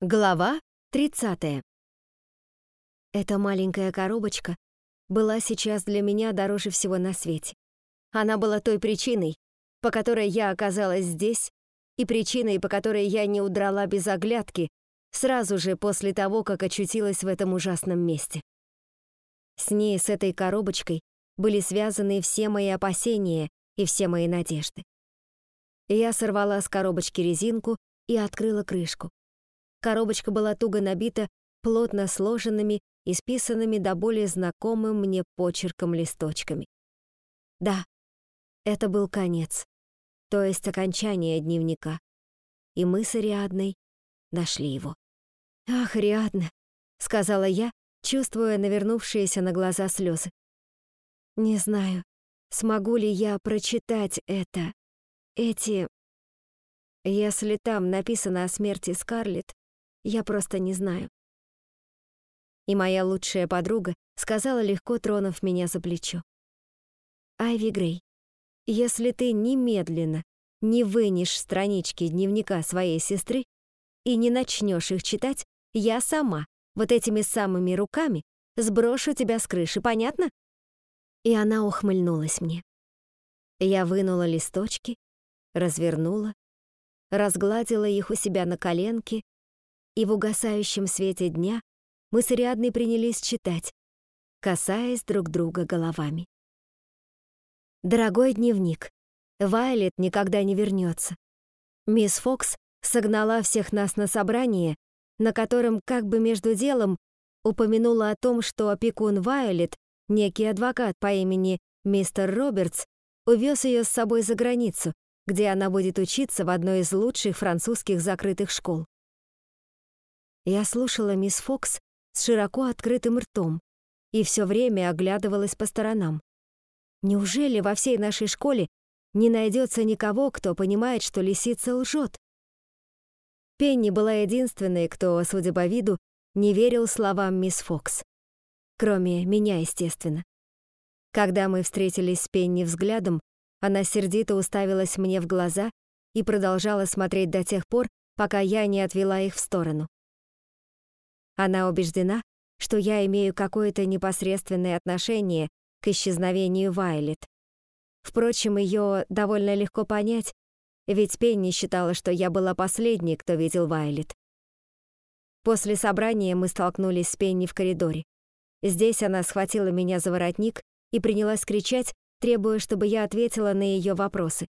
Глава 30. Эта маленькая коробочка была сейчас для меня дороже всего на свете. Она была той причиной, по которой я оказалась здесь, и причиной, по которой я не удрала без оглядки сразу же после того, как очутилась в этом ужасном месте. С ней, с этой коробочкой, были связаны все мои опасения и все мои надежды. Я сорвала с коробочки резинку и открыла крышку. Коробочка была туго набита плотно сложенными и списанными до более знакомым мне почерком листочками. Да, это был конец, то есть окончание дневника. И мы с Ариадной нашли его. «Ах, Ариадна», — сказала я, чувствуя навернувшиеся на глаза слезы. «Не знаю, смогу ли я прочитать это, эти...» Если там написано о смерти Скарлетт, я просто не знаю. И моя лучшая подруга сказала, легко тронув меня за плечо. Айви Грей, если ты немедленно не вынешь странички дневника своей сестры и не начнешь их читать, я сама вот этими самыми руками сброшу тебя с крыши, понятно? И она ухмыльнулась мне. Я вынула листочки, развернула, разгладила их у себя на коленке и в угасающем свете дня мы с Ариадной принялись читать, касаясь друг друга головами. Дорогой дневник, Вайлет никогда не вернется. Мисс Фокс согнала всех нас на собрание, на котором как бы между делом упомянула о том, что опекун Вайлет, некий адвокат по имени мистер Робертс, увез ее с собой за границу, где она будет учиться в одной из лучших французских закрытых школ. Я слушала мисс Фокс с широко открытым ртом и все время оглядывалась по сторонам. Неужели во всей нашей школе не найдется никого, кто понимает, что лисица лжет? Пенни была единственной, кто, судя по виду, не верил словам мисс Фокс. Кроме меня, естественно. Когда мы встретились с Пенни взглядом, она сердито уставилась мне в глаза и продолжала смотреть до тех пор, пока я не отвела их в сторону. Она убеждена, что я имею какое-то непосредственное отношение к исчезновению Вайлет. Впрочем, ее довольно легко понять, ведь Пенни считала, что я была последней, кто видел Вайлет. После собрания мы столкнулись с Пенни в коридоре. Здесь она схватила меня за воротник и принялась кричать, требуя, чтобы я ответила на ее вопросы.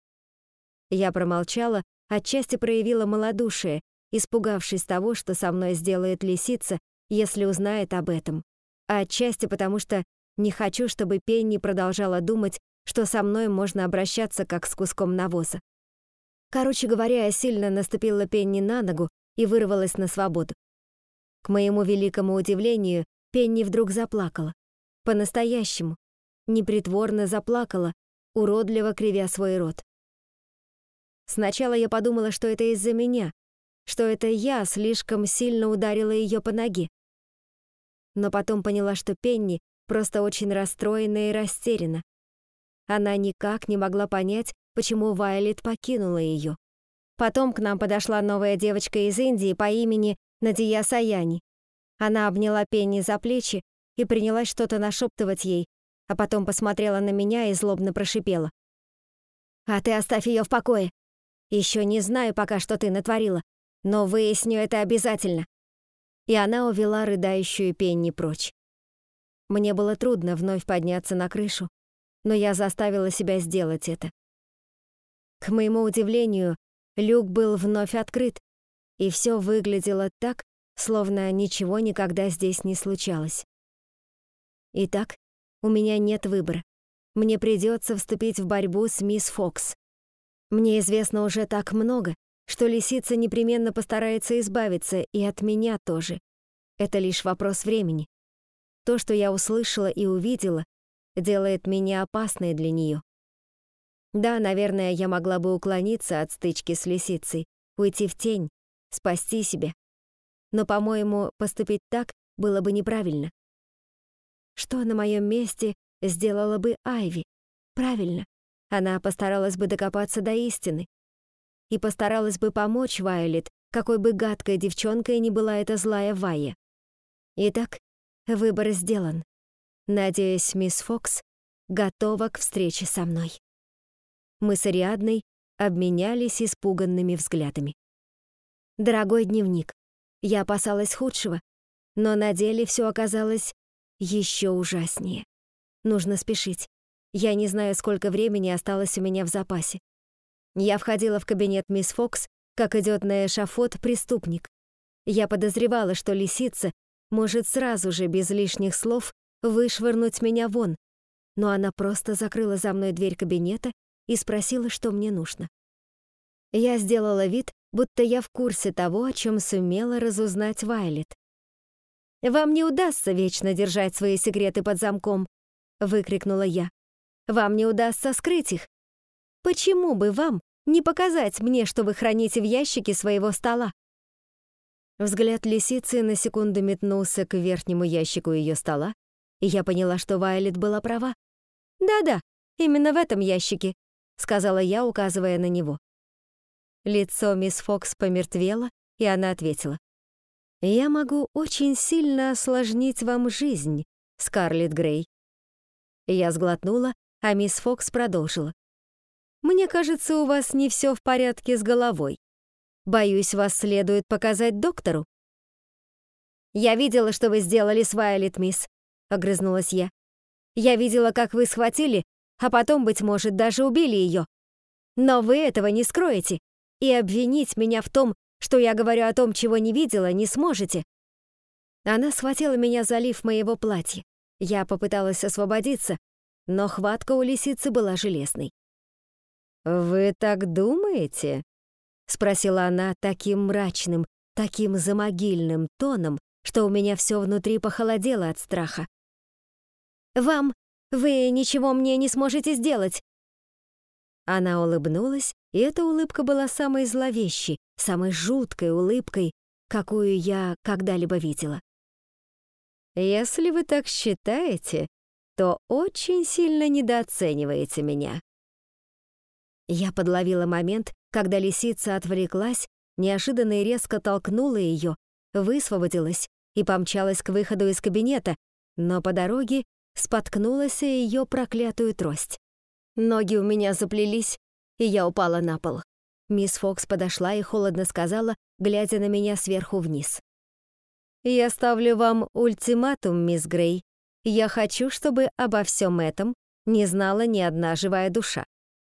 Я промолчала, отчасти проявила малодушие испугавшись того, что со мной сделает лисица, если узнает об этом, а отчасти потому что не хочу, чтобы Пенни продолжала думать, что со мной можно обращаться как с куском навоза. Короче говоря, я сильно наступила Пенни на ногу и вырвалась на свободу. К моему великому удивлению, Пенни вдруг заплакала. По-настоящему. Непритворно заплакала, уродливо кривя свой рот. Сначала я подумала, что это из-за меня, что это я слишком сильно ударила ее по ноге. Но потом поняла, что Пенни просто очень расстроена и растеряна. Она никак не могла понять, почему Вайлет покинула ее. Потом к нам подошла новая девочка из Индии по имени Надия Саяни. Она обняла Пенни за плечи и принялась что-то нашептывать ей, а потом посмотрела на меня и злобно прошипела. «А ты оставь ее в покое. Еще не знаю пока, что ты натворила, но выясню это обязательно. И она увела рыдающую Пенни прочь. Мне было трудно вновь подняться на крышу, но я заставила себя сделать это. К моему удивлению, люк был вновь открыт, и все выглядело так, словно ничего никогда здесь не случалось. Итак, у меня нет выбора. Мне придется вступить в борьбу с мисс Фокс. Мне известно уже так много, что лисица непременно постарается избавиться и от меня тоже. Это лишь вопрос времени. То, что я услышала и увидела, делает меня опасной для нее. Да, наверное, я могла бы уклониться от стычки с лисицей, уйти в тень, спасти себя. Но, по-моему, поступить так было бы неправильно. Что на моем месте сделала бы Айви? Правильно, она постаралась бы докопаться до истины, и постаралась бы помочь Вайлет какой бы гадкой девчонкой ни была эта злая Вайя. Итак, выбор сделан. Надеюсь, мисс Фокс готова к встрече со мной. Мы с Ариадной обменялись испуганными взглядами. Дорогой дневник, я опасалась худшего, но на деле все оказалось еще ужаснее. Нужно спешить. Я не знаю, сколько времени осталось у меня в запасе. Я входила в кабинет мисс Фокс, как идет на эшафот преступник. Я подозревала, что лисица может сразу же, без лишних слов, вышвырнуть меня вон, но она просто закрыла за мной дверь кабинета и спросила, что мне нужно. Я сделала вид, будто я в курсе того, о чем сумела разузнать Вайлет. «Вам не удастся вечно держать свои секреты под замком», — выкрикнула я. «Вам не удастся скрыть их. Почему бы вам не показать мне, что вы храните в ящике своего стола?» Взгляд лисицы на секунду метнулся к верхнему ящику ее стола, и я поняла, что Вайлет была права. «Да-да, именно в этом ящике», — сказала я, указывая на него. Лицо мисс Фокс помертвело, и она ответила. «Я могу очень сильно осложнить вам жизнь, Скарлетт Грей». Я сглотнула, а мисс Фокс продолжила. «Мне кажется, у вас не все в порядке с головой. Боюсь, вас следует показать доктору». «Я видела, что вы сделали с Вайолет, мисс», — огрызнулась я. «Я видела, как вы схватили, а потом, быть может, даже убили ее. Но вы этого не скроете, и обвинить меня в том, что я говорю о том, чего не видела, не сможете». Она схватила меня за лиф моего платья. Я попыталась освободиться, но хватка у лисицы была железной. «Вы так думаете?» — спросила она таким мрачным, таким замогильным тоном, что у меня все внутри похолодело от страха. «Вам! Вы ничего мне не сможете сделать!» Она улыбнулась, и эта улыбка была самой зловещей, самой жуткой улыбкой, какую я когда-либо видела. «Если вы так считаете, то очень сильно недооцениваете меня». Я подловила момент, когда лисица отвлеклась, неожиданно и резко толкнула ее, высвободилась и помчалась к выходу из кабинета, но по дороге споткнулась о ее проклятую трость. Ноги у меня заплелись, и я упала на пол. Мисс Фокс подошла и холодно сказала, глядя на меня сверху вниз. «Я ставлю вам ультиматум, мисс Грей. Я хочу, чтобы обо всем этом не знала ни одна живая душа.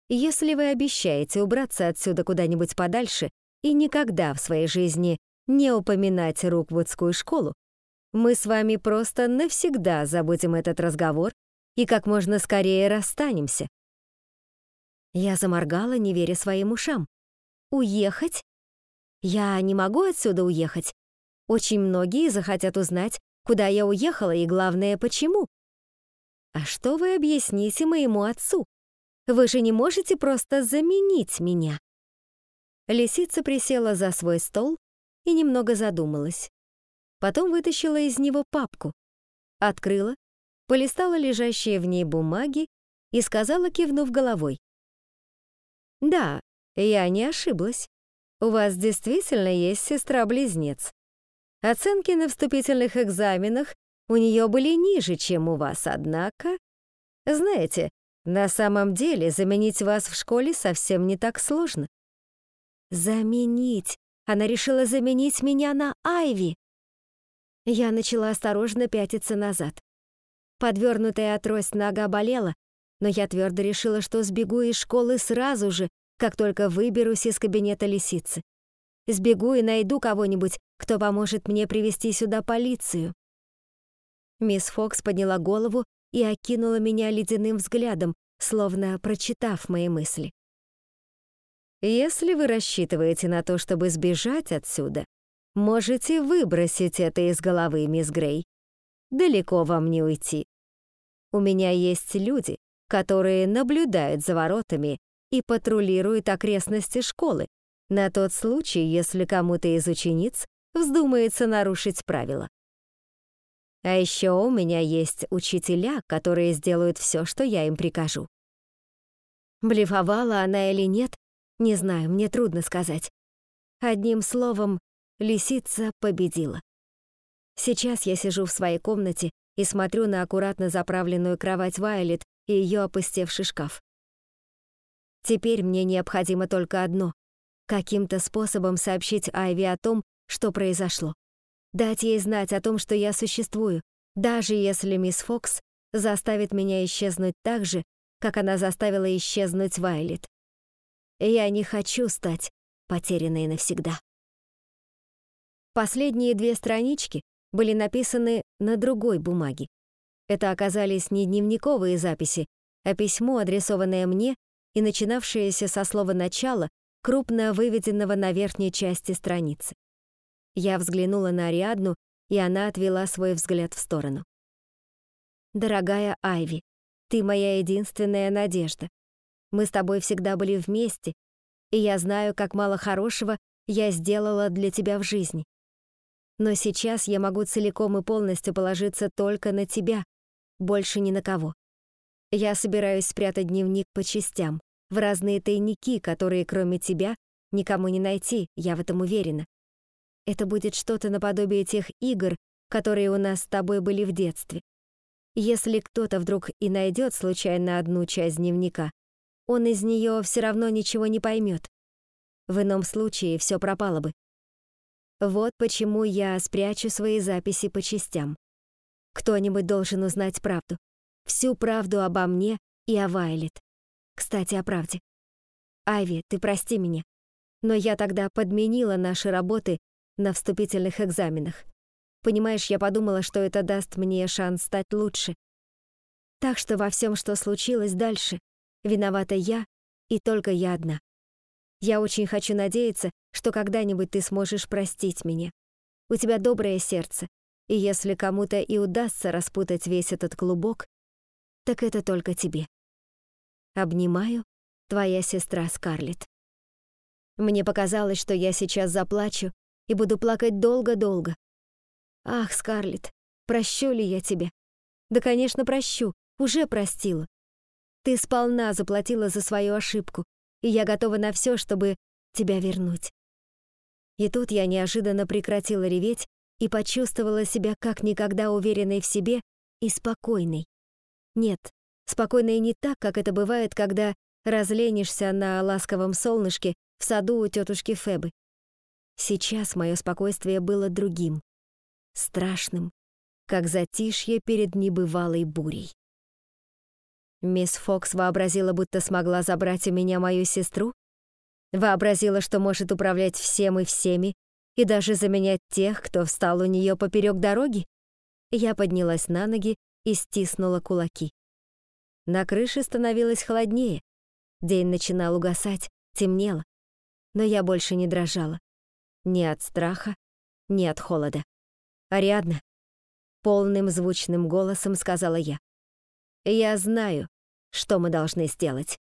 Если вы обещаете убраться отсюда куда-нибудь подальше и никогда в своей жизни не упоминать Руквудскую школу, мы с вами просто навсегда забудем этот разговор и как можно скорее расстанемся. Я заморгала, не веря своим ушам. Уехать? Я не могу отсюда уехать. Очень многие захотят узнать, куда я уехала и, главное, почему. А что вы объясните моему отцу? Вы же не можете просто заменить меня. Лисица присела за свой стол и немного задумалась. Потом вытащила из него папку, открыла, полистала лежащие в ней бумаги и сказала, кивнув головой. «Да, я не ошиблась. У вас действительно есть сестра-близнец. Оценки на вступительных экзаменах у нее были ниже, чем у вас, однако... Знаете, на самом деле заменить вас в школе совсем не так сложно. Заменить? Она решила заменить меня на Айви. Я начала осторожно пятиться назад. Подвернутая трость нога болела, но я твердо решила, что сбегу из школы сразу же, как только выберусь из кабинета лисицы. Сбегу и найду кого-нибудь, кто поможет мне привести сюда полицию. Мисс Фокс подняла голову и окинула меня ледяным взглядом, словно прочитав мои мысли. «Если вы рассчитываете на то, чтобы сбежать отсюда, можете выбросить это из головы, мисс Грей. Далеко вам не уйти. У меня есть люди, которые наблюдают за воротами и патрулируют окрестности школы, на тот случай, если кому-то из учениц вздумается нарушить правила. А еще у меня есть учителя, которые сделают все, что я им прикажу. Блефовала она или нет, не знаю, мне трудно сказать. Одним словом, лисица победила. Сейчас я сижу в своей комнате и смотрю на аккуратно заправленную кровать Вайлет и ее опустевший шкаф. Теперь мне необходимо только одно — каким-то способом сообщить Айви о том, что произошло. Дать ей знать о том, что я существую, даже если мисс Фокс заставит меня исчезнуть так же, как она заставила исчезнуть Вайлет. Я не хочу стать потерянной навсегда. Последние две странички были написаны на другой бумаге. Это оказались не дневниковые записи, а письмо, адресованное мне и начинавшееся со слова «начало», крупно выведенного на верхней части страницы. Я взглянула на Ариадну, и она отвела свой взгляд в сторону. «Дорогая Айви, ты моя единственная надежда. Мы с тобой всегда были вместе, и я знаю, как мало хорошего я сделала для тебя в жизни. Но сейчас я могу целиком и полностью положиться только на тебя, больше ни на кого. Я собираюсь спрятать дневник по частям, в разные тайники, которые кроме тебя никому не найти, я в этом уверена. Это будет что-то наподобие тех игр, которые у нас с тобой были в детстве. Если кто-то вдруг и найдет случайно одну часть дневника, он из нее все равно ничего не поймет. В ином случае все пропало бы. Вот почему я спрячу свои записи по частям. Кто-нибудь должен узнать правду. Всю правду обо мне и о Вайлет. Кстати, о правде. Айви, ты прости меня, но я тогда подменила наши работы на вступительных экзаменах. Понимаешь, я подумала, что это даст мне шанс стать лучше. Так что во всем, что случилось дальше, виновата я и только я одна. Я очень хочу надеяться, что когда-нибудь ты сможешь простить меня. У тебя доброе сердце, и если кому-то и удастся распутать весь этот клубок, так это только тебе. Обнимаю, твоя сестра Скарлетт. Мне показалось, что я сейчас заплачу и буду плакать долго-долго. Ах, Скарлетт, прощу ли я тебя? Да, конечно, прощу, уже простила. Ты сполна заплатила за свою ошибку, и я готова на все, чтобы тебя вернуть. И тут я неожиданно прекратила реветь и почувствовала себя как никогда уверенной в себе и спокойной. Нет, спокойной не так, как это бывает, когда разленишься на ласковом солнышке в саду у тетушки Фебы. Сейчас мое спокойствие было другим, страшным, как затишье перед небывалой бурей. Мисс Фокс вообразила, будто смогла забрать у меня мою сестру? Вообразила, что может управлять всем и всеми, и даже заменять тех, кто встал у нее поперек дороги? Я поднялась на ноги и стиснула кулаки. На крыше становилось холоднее. День начинал угасать, темнело. Но я больше не дрожала. Ни от страха, ни от холода. «Ариадна», — полным звучным голосом сказала я. Я знаю, что мы должны сделать.